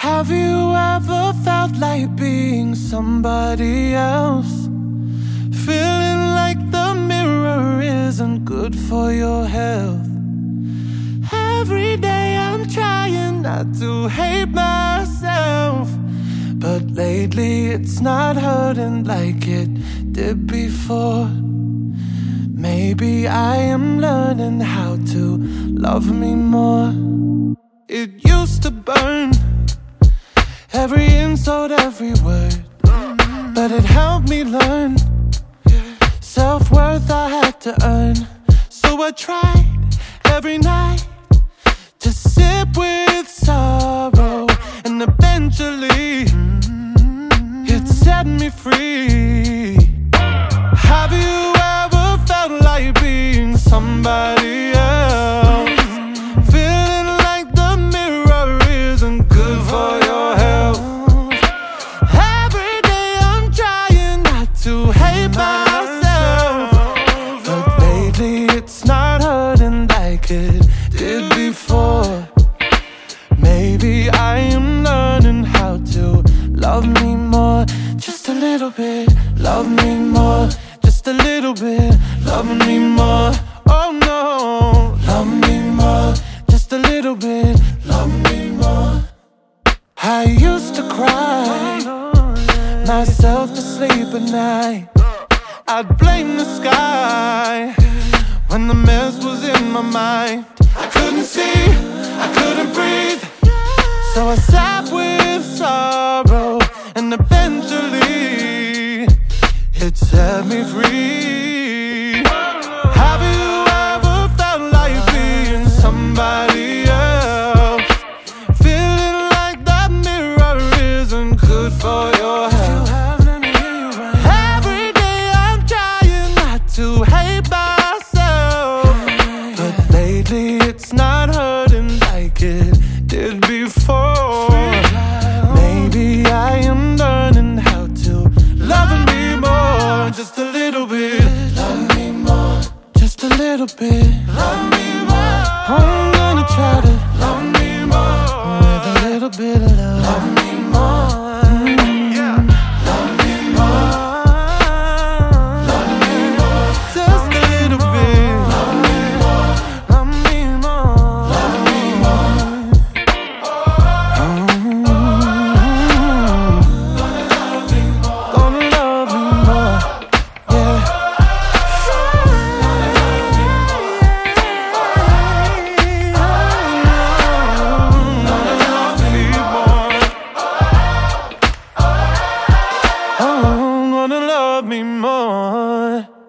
Have you ever felt like being somebody else? Feeling like the mirror isn't good for your health. Every day I'm trying not to hate myself. But lately it's not hurting like it did before. Maybe I am learning how to love me more. It used to burn every insult, every word, but it helped me learn self worth I had to earn. So I tried every night to sip with sorrow, and eventually it set me free. Have you ever felt like being somebody myself. But lately it's not hurting like it did before. Maybe I am learning how to love me more. Just a little bit, love me more. Just a little bit, love me more. Oh no, love me more. Just a little bit, love me more. I used to cry myself to sleep at night. I'd blame the sky when the mess was in my mind. I couldn't see, I couldn't breathe. So I sat with sorrow, and eventually it set me free. Have you ever felt like being somebody else? Feeling like that mirror isn't good for your little bit. Love me more. I'm gonna try to love me more. With a little bit of love. Love Oh,